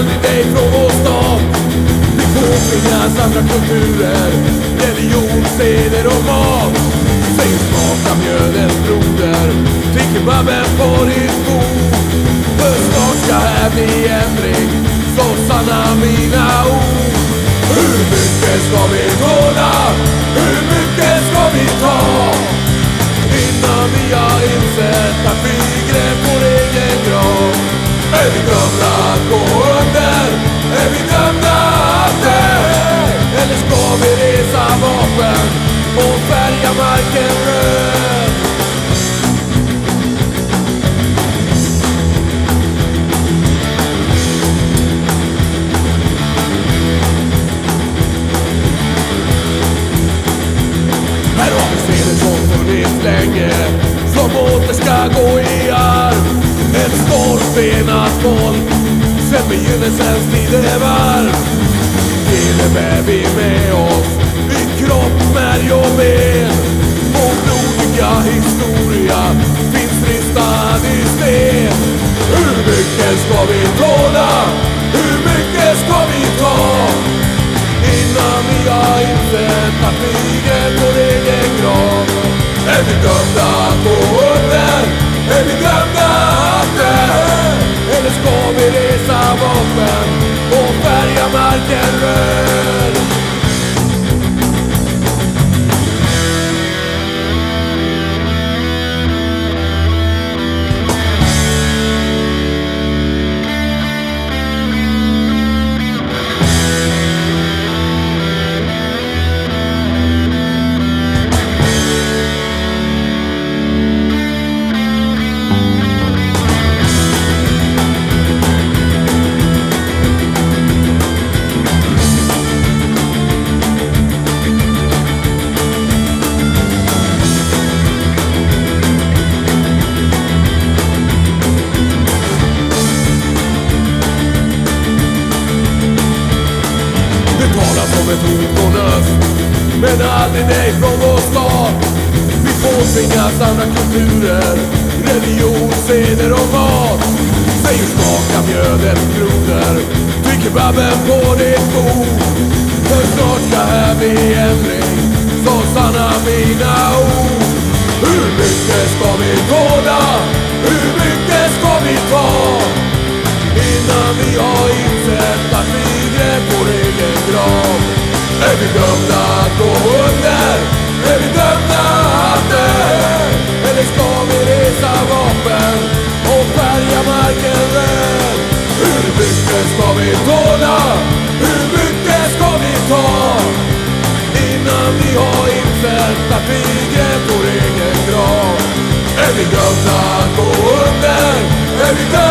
aldrig dig från vår stam Det påtvingas andra kulturer, religion, seder och mat. Säg smaka mjödens broder, till kebaben på ditt bord. För snart ska här bli ändring, så sanna mina ord. Hur mycket ska vi tåla? Hur mycket ska vi ta? Innan vi har insett att vi grävt vår egen grav. Är vi glömda att gå? Här har vi scener som funnits länge Som åter ska gå i arv. Ett stormfenat folk Sen begynnelsens tidevarv Det bär vi med oss I kropp, märg och ben Vår blodiga historia Finns ristad i sten. Hur mycket ska vi tåla? Ett hot från öst Men aldrig nej från vår stad. Vi påtvingas andra kulturer Religion, seder och mat. Säg hur smakar mjödet grodor Tycker kebaben på ditt bord? Dömda att gå under? Är vi dömda att dö? Eller ska vi resa vapen och färga marken röd? Hur mycket ska vi tåla? Hur mycket ska vi ta? Innan vi har insett att kriget går vår egen grav Är vi dömda att gå under? Är vi dömda